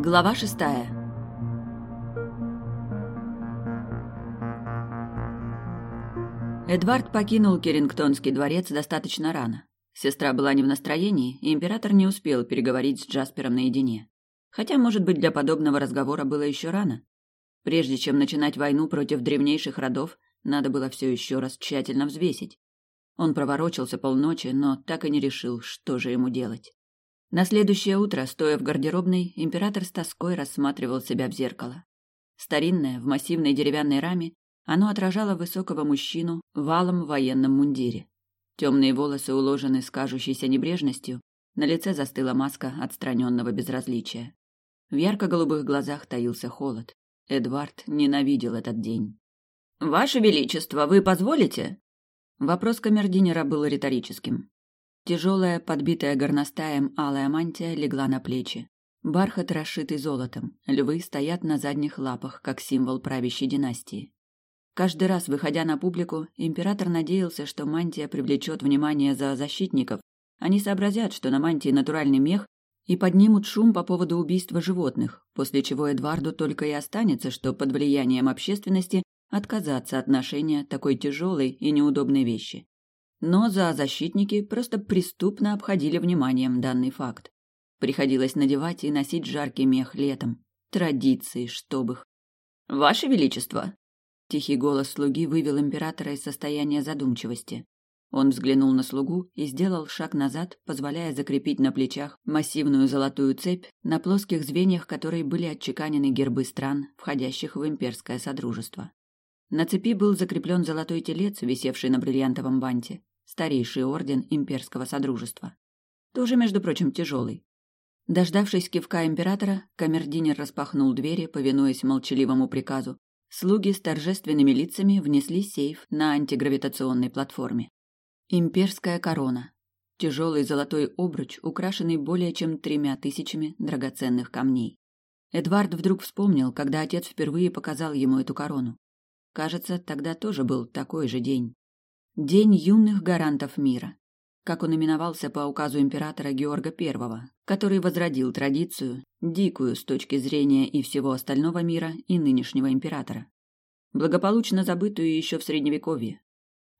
Глава шестая. Эдвард покинул Керингтонский дворец достаточно рано. Сестра была не в настроении, и император не успел переговорить с Джаспером наедине. Хотя, может быть, для подобного разговора было еще рано. Прежде чем начинать войну против древнейших родов, надо было все еще раз тщательно взвесить. Он проворочился полночи, но так и не решил, что же ему делать. На следующее утро, стоя в гардеробной, император с тоской рассматривал себя в зеркало. Старинное, в массивной деревянной раме, оно отражало высокого мужчину в алом военном мундире. Темные волосы уложены с кажущейся небрежностью, на лице застыла маска отстраненного безразличия. В ярко-голубых глазах таился холод. Эдвард ненавидел этот день. «Ваше Величество, вы позволите?» Вопрос камердинера был риторическим. Тяжелая, подбитая горностаем алая мантия легла на плечи. Бархат расшитый золотом, львы стоят на задних лапах, как символ правящей династии. Каждый раз, выходя на публику, император надеялся, что мантия привлечет внимание за защитников. Они сообразят, что на мантии натуральный мех, и поднимут шум по поводу убийства животных, после чего Эдварду только и останется, что под влиянием общественности отказаться от ношения такой тяжелой и неудобной вещи. Но зоозащитники просто преступно обходили вниманием данный факт. Приходилось надевать и носить жаркий мех летом. Традиции, чтоб их. «Ваше Величество!» Тихий голос слуги вывел императора из состояния задумчивости. Он взглянул на слугу и сделал шаг назад, позволяя закрепить на плечах массивную золотую цепь, на плоских звеньях которой были отчеканены гербы стран, входящих в имперское содружество. На цепи был закреплен золотой телец, висевший на бриллиантовом банте старейший орден имперского содружества. Тоже, между прочим, тяжелый. Дождавшись кивка императора, камердинер распахнул двери, повинуясь молчаливому приказу. Слуги с торжественными лицами внесли сейф на антигравитационной платформе. Имперская корона. Тяжелый золотой обруч, украшенный более чем тремя тысячами драгоценных камней. Эдвард вдруг вспомнил, когда отец впервые показал ему эту корону. Кажется, тогда тоже был такой же день. День юных гарантов мира, как он именовался по указу императора Георга I, который возродил традицию, дикую с точки зрения и всего остального мира, и нынешнего императора. Благополучно забытую еще в Средневековье.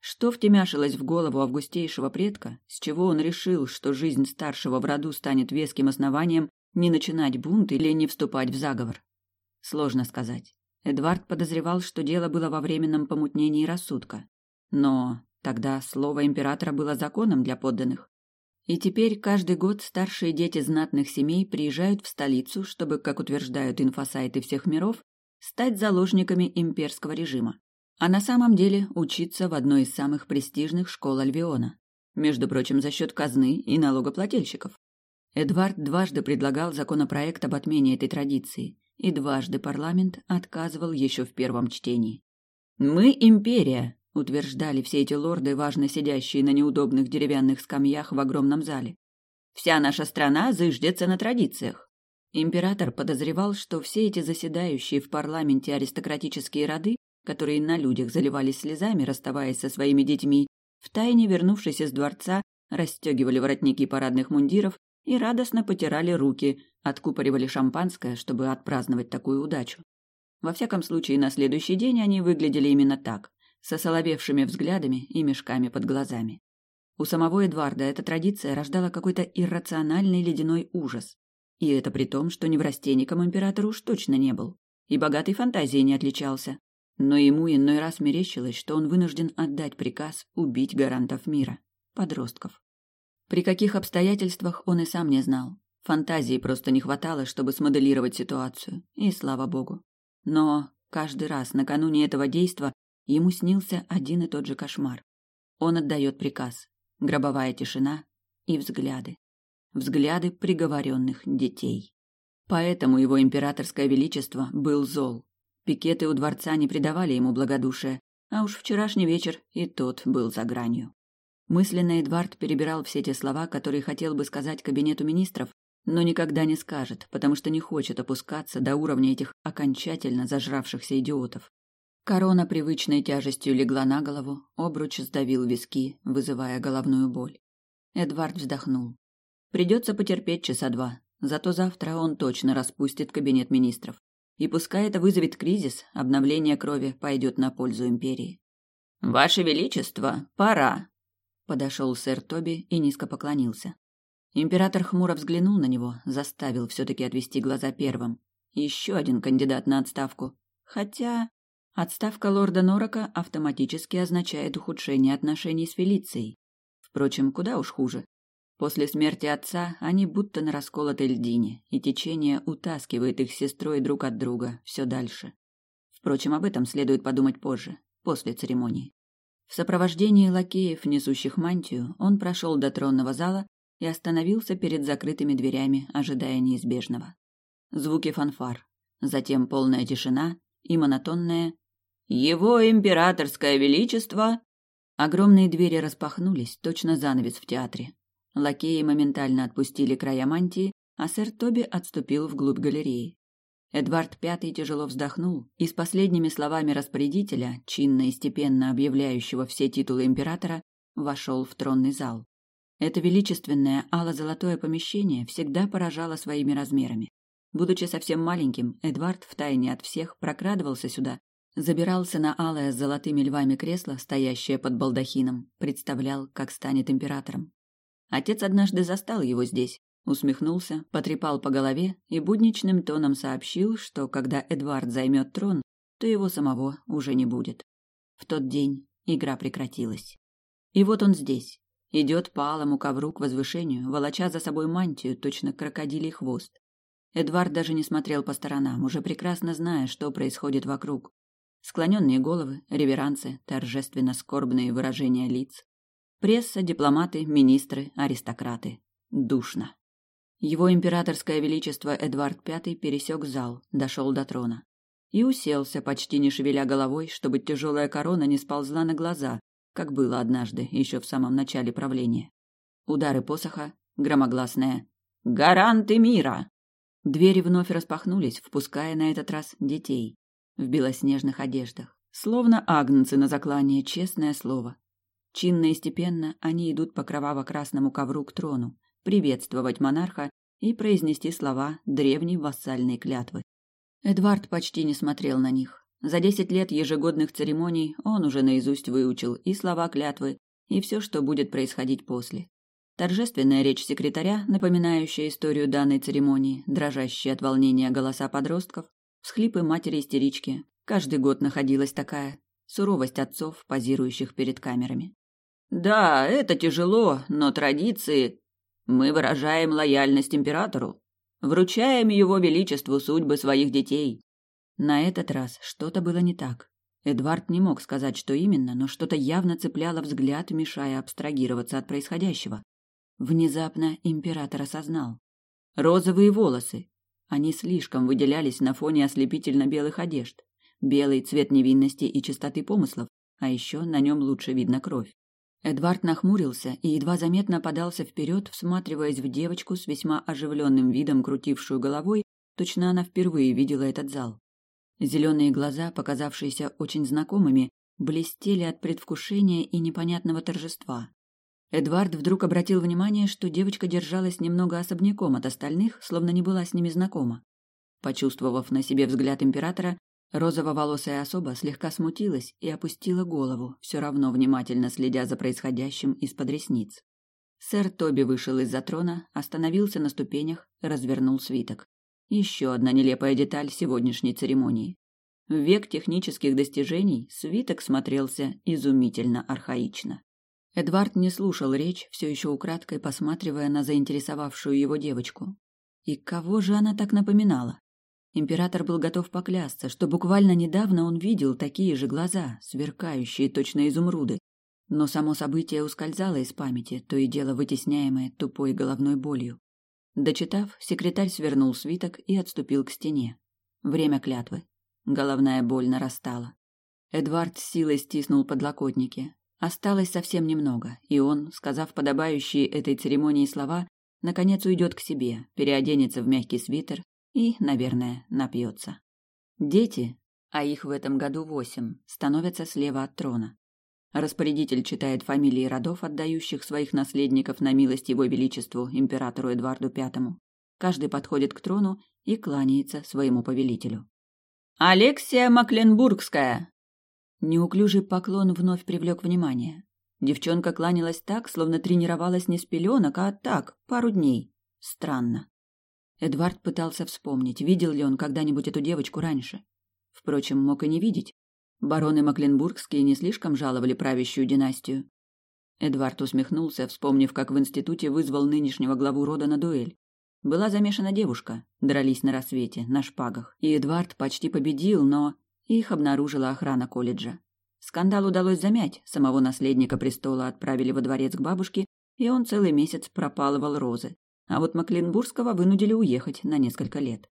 Что втемяшилось в голову августейшего предка, с чего он решил, что жизнь старшего в роду станет веским основанием не начинать бунт или не вступать в заговор? Сложно сказать. Эдвард подозревал, что дело было во временном помутнении рассудка. Но Тогда слово императора было законом для подданных. И теперь каждый год старшие дети знатных семей приезжают в столицу, чтобы, как утверждают инфосайты всех миров, стать заложниками имперского режима. А на самом деле учиться в одной из самых престижных школ Альвиона. Между прочим, за счет казны и налогоплательщиков. Эдвард дважды предлагал законопроект об отмене этой традиции, и дважды парламент отказывал еще в первом чтении. «Мы империя», утверждали все эти лорды, важно сидящие на неудобных деревянных скамьях в огромном зале. Вся наша страна зыждется на традициях. Император подозревал, что все эти заседающие в парламенте аристократические роды, которые на людях заливались слезами, расставаясь со своими детьми, втайне вернувшись из дворца, расстегивали воротники парадных мундиров и радостно потирали руки, откупоривали шампанское, чтобы отпраздновать такую удачу. Во всяком случае, на следующий день они выглядели именно так со соловевшими взглядами и мешками под глазами. У самого Эдварда эта традиция рождала какой-то иррациональный ледяной ужас. И это при том, что неврастенником император уж точно не был, и богатой фантазией не отличался. Но ему иной раз мерещилось, что он вынужден отдать приказ убить гарантов мира, подростков. При каких обстоятельствах он и сам не знал. Фантазии просто не хватало, чтобы смоделировать ситуацию, и слава богу. Но каждый раз накануне этого действа Ему снился один и тот же кошмар. Он отдает приказ. Гробовая тишина и взгляды. Взгляды приговоренных детей. Поэтому его императорское величество был зол. Пикеты у дворца не придавали ему благодушия, а уж вчерашний вечер и тот был за гранью. Мысленно Эдвард перебирал все те слова, которые хотел бы сказать кабинету министров, но никогда не скажет, потому что не хочет опускаться до уровня этих окончательно зажравшихся идиотов. Корона привычной тяжестью легла на голову, обруч сдавил виски, вызывая головную боль. Эдвард вздохнул. Придется потерпеть часа два. Зато завтра он точно распустит кабинет министров. И пускай это вызовет кризис, обновление крови пойдет на пользу империи. «Ваше Величество, пора!» Подошел сэр Тоби и низко поклонился. Император хмуро взглянул на него, заставил все-таки отвести глаза первым. Еще один кандидат на отставку. Хотя отставка лорда Норака автоматически означает ухудшение отношений с Фелицией. Впрочем, куда уж хуже. После смерти отца они будто на расколотой льдине, и течение утаскивает их сестрой друг от друга все дальше. Впрочем, об этом следует подумать позже, после церемонии. В сопровождении лакеев, несущих мантию, он прошел до тронного зала и остановился перед закрытыми дверями, ожидая неизбежного. Звуки фанфар, затем полная тишина и монотонное «Его императорское величество!» Огромные двери распахнулись, точно занавес в театре. Лакеи моментально отпустили края мантии, а сэр Тоби отступил вглубь галереи. Эдвард Пятый тяжело вздохнул и с последними словами распорядителя, чинно и степенно объявляющего все титулы императора, вошел в тронный зал. Это величественное ало-золотое помещение всегда поражало своими размерами. Будучи совсем маленьким, Эдвард втайне от всех прокрадывался сюда, забирался на алое с золотыми львами кресло, стоящее под балдахином, представлял, как станет императором. Отец однажды застал его здесь, усмехнулся, потрепал по голове и будничным тоном сообщил, что когда Эдвард займет трон, то его самого уже не будет. В тот день игра прекратилась. И вот он здесь, идет по алому ковру к возвышению, волоча за собой мантию, точно крокодилий хвост. Эдвард даже не смотрел по сторонам, уже прекрасно зная, что происходит вокруг. Склоненные головы, реверансы, торжественно скорбные выражения лиц. Пресса, дипломаты, министры, аристократы. Душно. Его императорское величество Эдвард V пересек зал, дошел до трона. И уселся, почти не шевеля головой, чтобы тяжелая корона не сползла на глаза, как было однажды, еще в самом начале правления. Удары посоха, громогласное «Гаранты мира!». Двери вновь распахнулись, впуская на этот раз детей в белоснежных одеждах, словно агнцы на заклание, честное слово. Чинно и степенно они идут по кроваво-красному ковру к трону, приветствовать монарха и произнести слова древней вассальной клятвы. Эдвард почти не смотрел на них. За десять лет ежегодных церемоний он уже наизусть выучил и слова клятвы, и все, что будет происходить после. Торжественная речь секретаря, напоминающая историю данной церемонии, дрожащие от волнения голоса подростков, всхлипы матери-истерички. Каждый год находилась такая. Суровость отцов, позирующих перед камерами. «Да, это тяжело, но традиции...» Мы выражаем лояльность императору, вручаем его величеству судьбы своих детей. На этот раз что-то было не так. Эдвард не мог сказать, что именно, но что-то явно цепляло взгляд, мешая абстрагироваться от происходящего. Внезапно император осознал. Розовые волосы. Они слишком выделялись на фоне ослепительно-белых одежд. Белый цвет невинности и чистоты помыслов, а еще на нем лучше видно кровь. Эдвард нахмурился и едва заметно подался вперед, всматриваясь в девочку с весьма оживленным видом, крутившую головой, точно она впервые видела этот зал. Зеленые глаза, показавшиеся очень знакомыми, блестели от предвкушения и непонятного торжества. Эдвард вдруг обратил внимание, что девочка держалась немного особняком от остальных, словно не была с ними знакома. Почувствовав на себе взгляд императора, Розово-волосая особа слегка смутилась и опустила голову, все равно внимательно следя за происходящим из-под ресниц. Сэр Тоби вышел из-за трона, остановился на ступенях, развернул свиток. Еще одна нелепая деталь сегодняшней церемонии. В век технических достижений свиток смотрелся изумительно архаично. Эдвард не слушал речь, все еще украдкой посматривая на заинтересовавшую его девочку. И кого же она так напоминала? Император был готов поклясться, что буквально недавно он видел такие же глаза, сверкающие точно изумруды. Но само событие ускользало из памяти, то и дело вытесняемое тупой головной болью. Дочитав, секретарь свернул свиток и отступил к стене. Время клятвы. Головная боль нарастала. Эдвард с силой стиснул подлокотники. Осталось совсем немного, и он, сказав подобающие этой церемонии слова, наконец уйдет к себе, переоденется в мягкий свитер и, наверное, напьется. Дети, а их в этом году восемь, становятся слева от трона. Распорядитель читает фамилии родов, отдающих своих наследников на милость его величеству императору Эдварду V. Каждый подходит к трону и кланяется своему повелителю. «Алексия Макленбургская!» Неуклюжий поклон вновь привлек внимание. Девчонка кланялась так, словно тренировалась не с пеленок, а так, пару дней. Странно. Эдвард пытался вспомнить, видел ли он когда-нибудь эту девочку раньше. Впрочем, мог и не видеть. Бароны Макленбургские не слишком жаловали правящую династию. Эдвард усмехнулся, вспомнив, как в институте вызвал нынешнего главу рода на дуэль. Была замешана девушка, дрались на рассвете, на шпагах, и Эдвард почти победил, но их обнаружила охрана колледжа. Скандал удалось замять, самого наследника престола отправили во дворец к бабушке, и он целый месяц пропалывал розы. А вот Макленбургского вынудили уехать на несколько лет.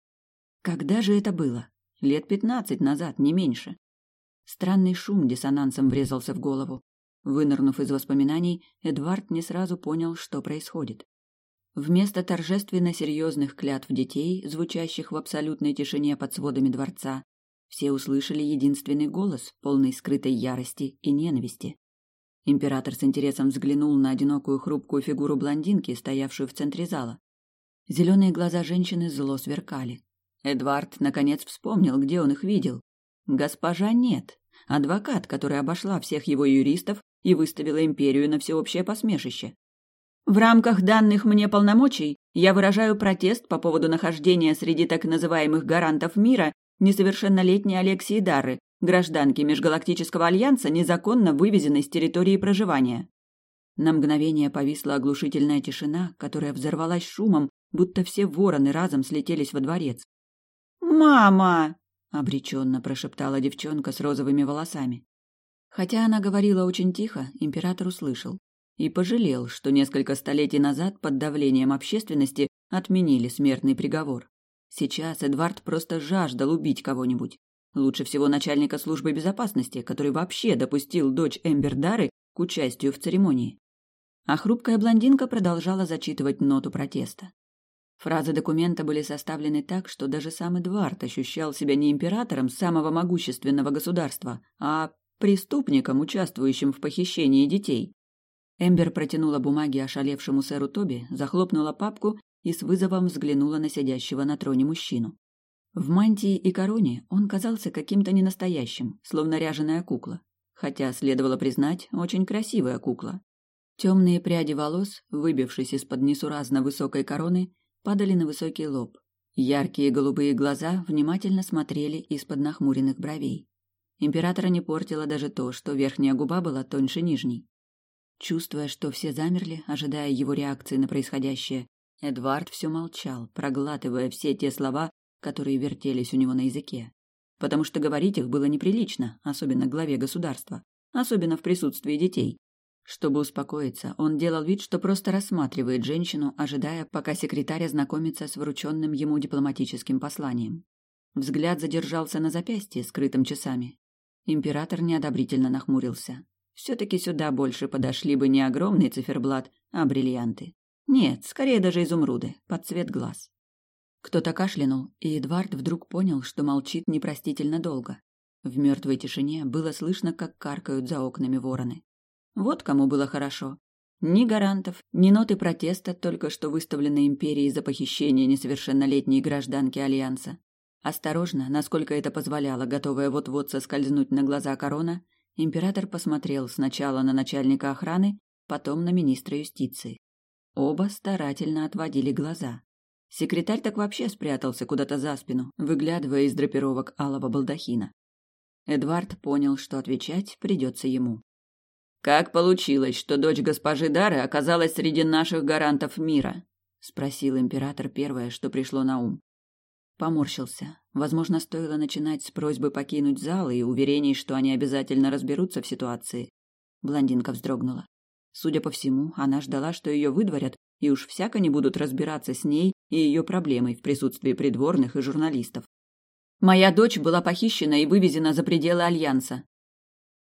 Когда же это было? Лет пятнадцать назад, не меньше. Странный шум диссонансом врезался в голову. Вынырнув из воспоминаний, Эдвард не сразу понял, что происходит. Вместо торжественно серьезных клятв детей, звучащих в абсолютной тишине под сводами дворца, все услышали единственный голос, полный скрытой ярости и ненависти. Император с интересом взглянул на одинокую хрупкую фигуру блондинки, стоявшую в центре зала. Зеленые глаза женщины зло сверкали. Эдвард наконец вспомнил, где он их видел. Госпожа нет, адвокат, которая обошла всех его юристов и выставила империю на всеобщее посмешище. В рамках данных мне полномочий я выражаю протест по поводу нахождения среди так называемых гарантов мира несовершеннолетней Алексии Дары, гражданки Межгалактического Альянса, незаконно вывезенной с территории проживания. На мгновение повисла оглушительная тишина, которая взорвалась шумом, будто все вороны разом слетелись во дворец. «Мама!» — обреченно прошептала девчонка с розовыми волосами. Хотя она говорила очень тихо, император услышал и пожалел, что несколько столетий назад под давлением общественности отменили смертный приговор. Сейчас Эдвард просто жаждал убить кого-нибудь. Лучше всего начальника службы безопасности, который вообще допустил дочь Эмбер Дары к участию в церемонии. А хрупкая блондинка продолжала зачитывать ноту протеста. Фразы документа были составлены так, что даже сам Эдвард ощущал себя не императором самого могущественного государства, а преступником, участвующим в похищении детей. Эмбер протянула бумаги ошалевшему сэру Тоби, захлопнула папку и с вызовом взглянула на сидящего на троне мужчину. В мантии и короне он казался каким-то ненастоящим, словно ряженая кукла. Хотя, следовало признать, очень красивая кукла. Темные пряди волос, выбившись из-под несуразно высокой короны, падали на высокий лоб. Яркие голубые глаза внимательно смотрели из-под нахмуренных бровей. Императора не портило даже то, что верхняя губа была тоньше нижней. Чувствуя, что все замерли, ожидая его реакции на происходящее, Эдвард все молчал, проглатывая все те слова, которые вертелись у него на языке. Потому что говорить их было неприлично, особенно главе государства, особенно в присутствии детей. Чтобы успокоиться, он делал вид, что просто рассматривает женщину, ожидая, пока секретарь ознакомится с врученным ему дипломатическим посланием. Взгляд задержался на запястье, скрытым часами. Император неодобрительно нахмурился. Все-таки сюда больше подошли бы не огромный циферблат, а бриллианты. Нет, скорее даже изумруды, под цвет глаз. Кто-то кашлянул, и Эдвард вдруг понял, что молчит непростительно долго. В мертвой тишине было слышно, как каркают за окнами вороны. Вот кому было хорошо. Ни гарантов, ни ноты протеста, только что выставленной империей за похищение несовершеннолетней гражданки Альянса. Осторожно, насколько это позволяло, готовая вот-вот соскользнуть на глаза корона, Император посмотрел сначала на начальника охраны, потом на министра юстиции. Оба старательно отводили глаза. Секретарь так вообще спрятался куда-то за спину, выглядывая из драпировок алого балдахина. Эдвард понял, что отвечать придется ему. «Как получилось, что дочь госпожи Дары оказалась среди наших гарантов мира?» — спросил император первое, что пришло на ум. Поморщился. Возможно, стоило начинать с просьбы покинуть зал и уверений, что они обязательно разберутся в ситуации. Блондинка вздрогнула. Судя по всему, она ждала, что ее выдворят, и уж всяко не будут разбираться с ней и ее проблемой в присутствии придворных и журналистов. «Моя дочь была похищена и вывезена за пределы Альянса».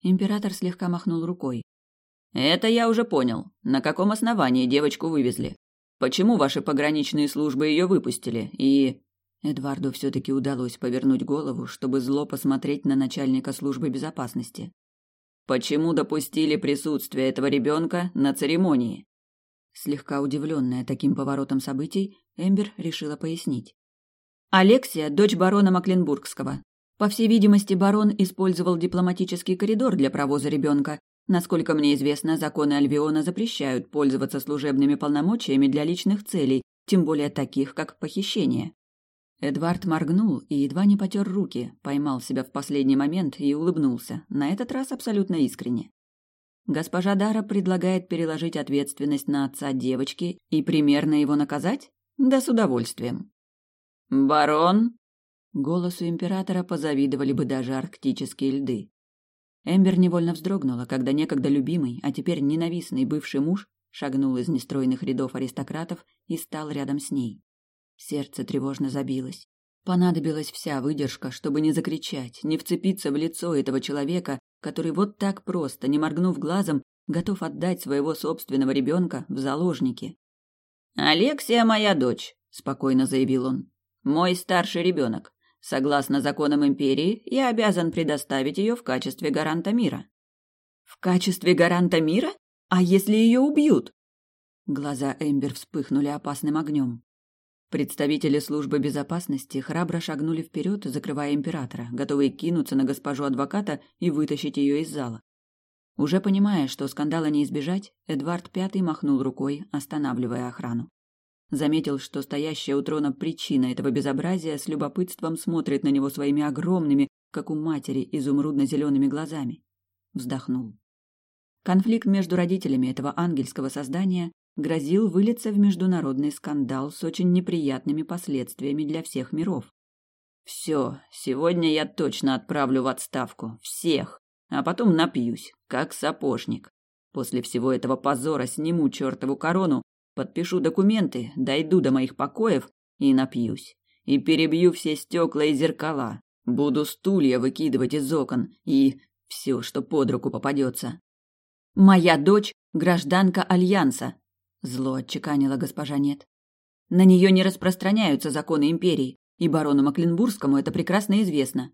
Император слегка махнул рукой. «Это я уже понял. На каком основании девочку вывезли? Почему ваши пограничные службы ее выпустили? И Эдварду все-таки удалось повернуть голову, чтобы зло посмотреть на начальника службы безопасности. «Почему допустили присутствие этого ребенка на церемонии?» Слегка удивленная таким поворотом событий, Эмбер решила пояснить. Алексия – дочь барона Макленбургского. По всей видимости, барон использовал дипломатический коридор для провоза ребенка. Насколько мне известно, законы Альвиона запрещают пользоваться служебными полномочиями для личных целей, тем более таких, как похищение. Эдвард моргнул и едва не потер руки, поймал себя в последний момент и улыбнулся, на этот раз абсолютно искренне. Госпожа Дара предлагает переложить ответственность на отца девочки и примерно его наказать? Да с удовольствием. «Барон?» Голосу императора позавидовали бы даже арктические льды. Эмбер невольно вздрогнула, когда некогда любимый, а теперь ненавистный бывший муж шагнул из нестройных рядов аристократов и стал рядом с ней. Сердце тревожно забилось. Понадобилась вся выдержка, чтобы не закричать, не вцепиться в лицо этого человека, который вот так просто, не моргнув глазом, готов отдать своего собственного ребенка в заложники. «Алексия моя дочь», — спокойно заявил он. «Мой старший ребенок. Согласно законам империи, я обязан предоставить ее в качестве гаранта мира». «В качестве гаранта мира? А если ее убьют?» Глаза Эмбер вспыхнули опасным огнем. Представители службы безопасности храбро шагнули вперед, закрывая императора, готовые кинуться на госпожу адвоката и вытащить ее из зала. Уже понимая, что скандала не избежать, Эдвард Пятый махнул рукой, останавливая охрану. Заметил, что стоящая у трона причина этого безобразия с любопытством смотрит на него своими огромными, как у матери, изумрудно-зелеными глазами. Вздохнул. Конфликт между родителями этого ангельского создания грозил вылиться в международный скандал с очень неприятными последствиями для всех миров. Все, сегодня я точно отправлю в отставку всех, а потом напьюсь, как сапожник. После всего этого позора сниму чертову корону, подпишу документы, дойду до моих покоев и напьюсь. И перебью все стекла и зеркала. Буду стулья выкидывать из окон и все, что под руку попадется. Моя дочь – гражданка Альянса, Зло отчеканила госпожа Нет. На нее не распространяются законы империи, и барону Макленбургскому это прекрасно известно.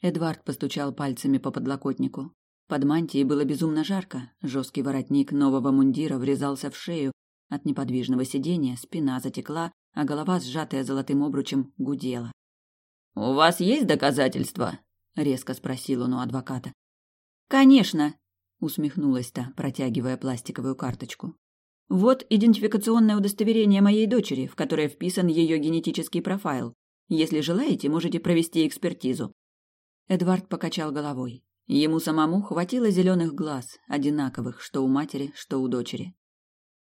Эдвард постучал пальцами по подлокотнику. Под мантией было безумно жарко, жесткий воротник нового мундира врезался в шею, от неподвижного сидения спина затекла, а голова, сжатая золотым обручем, гудела. «У вас есть доказательства?» — резко спросил он у адвоката. «Конечно!» — усмехнулась та, протягивая пластиковую карточку. Вот идентификационное удостоверение моей дочери, в которое вписан ее генетический профайл. Если желаете, можете провести экспертизу. Эдвард покачал головой. Ему самому хватило зеленых глаз, одинаковых, что у матери, что у дочери.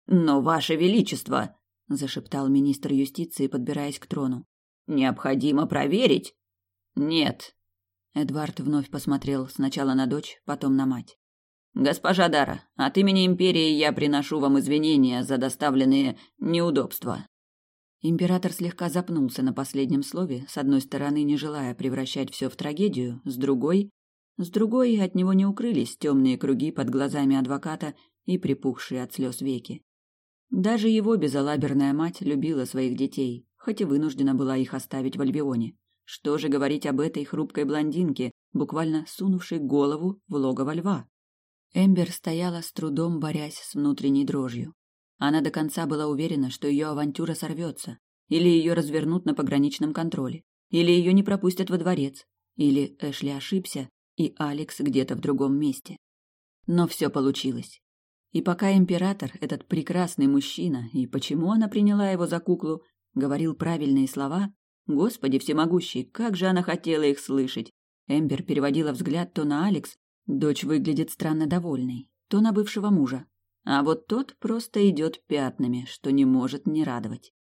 Но ваше величество, зашептал министр юстиции, подбираясь к трону. Необходимо проверить. Нет. Эдвард вновь посмотрел сначала на дочь, потом на мать. Госпожа Дара, от имени империи я приношу вам извинения за доставленные неудобства. Император слегка запнулся на последнем слове, с одной стороны, не желая превращать все в трагедию, с другой, с другой от него не укрылись темные круги под глазами адвоката и припухшие от слез веки. Даже его безалаберная мать любила своих детей, хоть и вынуждена была их оставить в Альбионе. Что же говорить об этой хрупкой блондинке, буквально сунувшей голову в логово льва? Эмбер стояла с трудом, борясь с внутренней дрожью. Она до конца была уверена, что ее авантюра сорвется, или ее развернут на пограничном контроле, или ее не пропустят во дворец, или Эшли ошибся, и Алекс где-то в другом месте. Но все получилось. И пока император, этот прекрасный мужчина, и почему она приняла его за куклу, говорил правильные слова, Господи всемогущий, как же она хотела их слышать! Эмбер переводила взгляд то на Алекс, Дочь выглядит странно довольной, то на бывшего мужа. А вот тот просто идет пятнами, что не может не радовать.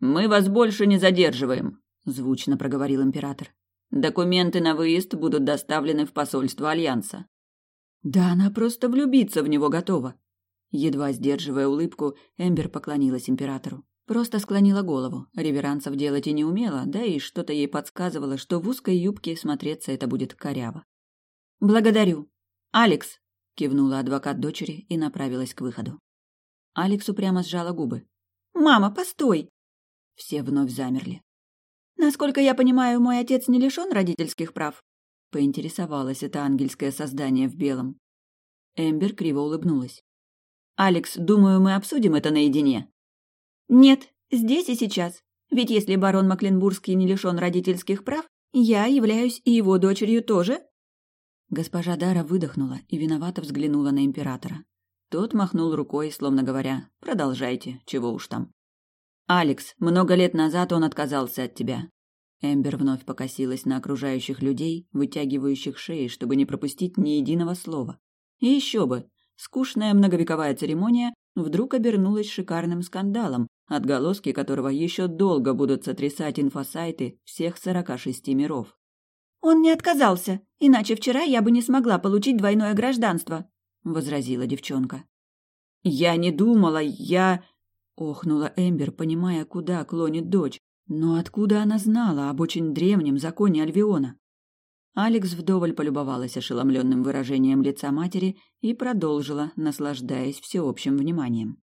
«Мы вас больше не задерживаем», — звучно проговорил император. «Документы на выезд будут доставлены в посольство Альянса». Да она просто влюбиться в него готова. Едва сдерживая улыбку, Эмбер поклонилась императору. Просто склонила голову. Реверансов делать и не умела, да и что-то ей подсказывало, что в узкой юбке смотреться это будет коряво. «Благодарю. Алекс!» — кивнула адвокат дочери и направилась к выходу. Алекс упрямо сжала губы. «Мама, постой!» Все вновь замерли. «Насколько я понимаю, мой отец не лишен родительских прав?» — поинтересовалось это ангельское создание в белом. Эмбер криво улыбнулась. Алекс, думаю, мы обсудим это наедине. Нет, здесь и сейчас. Ведь если барон Макленбургский не лишен родительских прав, я являюсь и его дочерью тоже. Госпожа Дара выдохнула и виновато взглянула на императора. Тот махнул рукой, словно говоря, продолжайте, чего уж там. «Алекс, много лет назад он отказался от тебя». Эмбер вновь покосилась на окружающих людей, вытягивающих шеи, чтобы не пропустить ни единого слова. И еще бы, скучная многовековая церемония вдруг обернулась шикарным скандалом, отголоски которого еще долго будут сотрясать инфосайты всех сорока шести миров. «Он не отказался, иначе вчера я бы не смогла получить двойное гражданство», — возразила девчонка. «Я не думала, я...» Охнула Эмбер, понимая, куда клонит дочь. Но откуда она знала об очень древнем законе Альвиона? Алекс вдоволь полюбовалась ошеломленным выражением лица матери и продолжила, наслаждаясь всеобщим вниманием.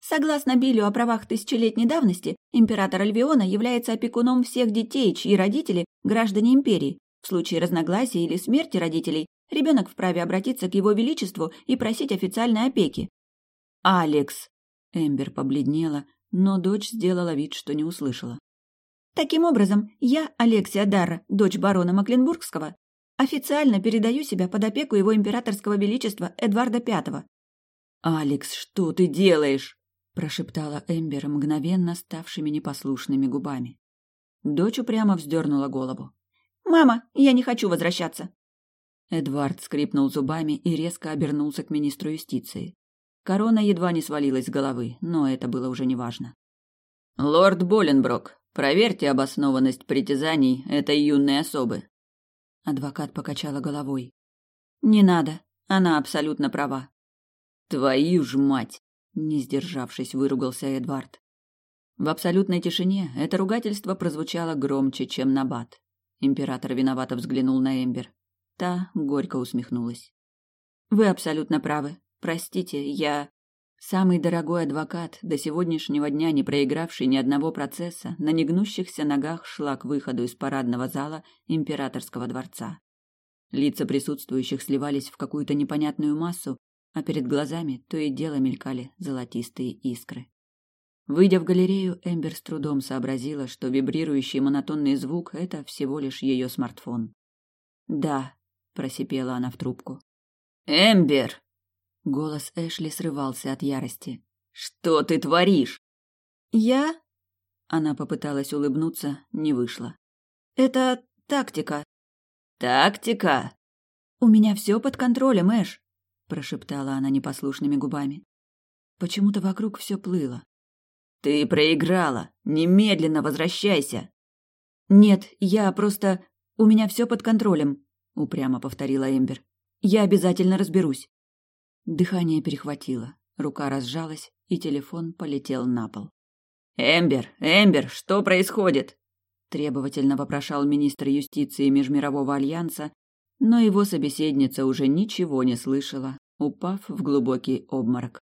Согласно Билю о правах тысячелетней давности, император Альвиона является опекуном всех детей, чьи родители – граждане империи. В случае разногласия или смерти родителей ребенок вправе обратиться к его величеству и просить официальной опеки. «Алекс!» Эмбер побледнела, но дочь сделала вид, что не услышала. «Таким образом, я, Алексия Дарра, дочь барона Макленбургского, официально передаю себя под опеку его императорского величества Эдварда Пятого». «Алекс, что ты делаешь?» – прошептала Эмбер мгновенно ставшими непослушными губами. Дочь упрямо вздернула голову. «Мама, я не хочу возвращаться!» Эдвард скрипнул зубами и резко обернулся к министру юстиции. Корона едва не свалилась с головы, но это было уже неважно. «Лорд Боленброк, проверьте обоснованность притязаний этой юной особы». Адвокат покачала головой. «Не надо, она абсолютно права». «Твою ж мать!» – не сдержавшись, выругался Эдвард. В абсолютной тишине это ругательство прозвучало громче, чем набат. Император виновато взглянул на Эмбер. Та горько усмехнулась. «Вы абсолютно правы. Простите, я самый дорогой адвокат, до сегодняшнего дня не проигравший ни одного процесса, на негнущихся ногах шла к выходу из парадного зала императорского дворца. Лица присутствующих сливались в какую-то непонятную массу, а перед глазами то и дело мелькали золотистые искры. Выйдя в галерею, Эмбер с трудом сообразила, что вибрирующий монотонный звук — это всего лишь ее смартфон. «Да», — просипела она в трубку. «Эмбер!» Голос Эшли срывался от ярости. «Что ты творишь?» «Я?» Она попыталась улыбнуться, не вышло. «Это тактика». «Тактика?» «У меня все под контролем, Эш», – прошептала она непослушными губами. Почему-то вокруг все плыло. «Ты проиграла! Немедленно возвращайся!» «Нет, я просто... У меня все под контролем», — упрямо повторила Эмбер. «Я обязательно разберусь». Дыхание перехватило, рука разжалась, и телефон полетел на пол. «Эмбер! Эмбер! Что происходит?» требовательно вопрошал министр юстиции Межмирового альянса, но его собеседница уже ничего не слышала, упав в глубокий обморок.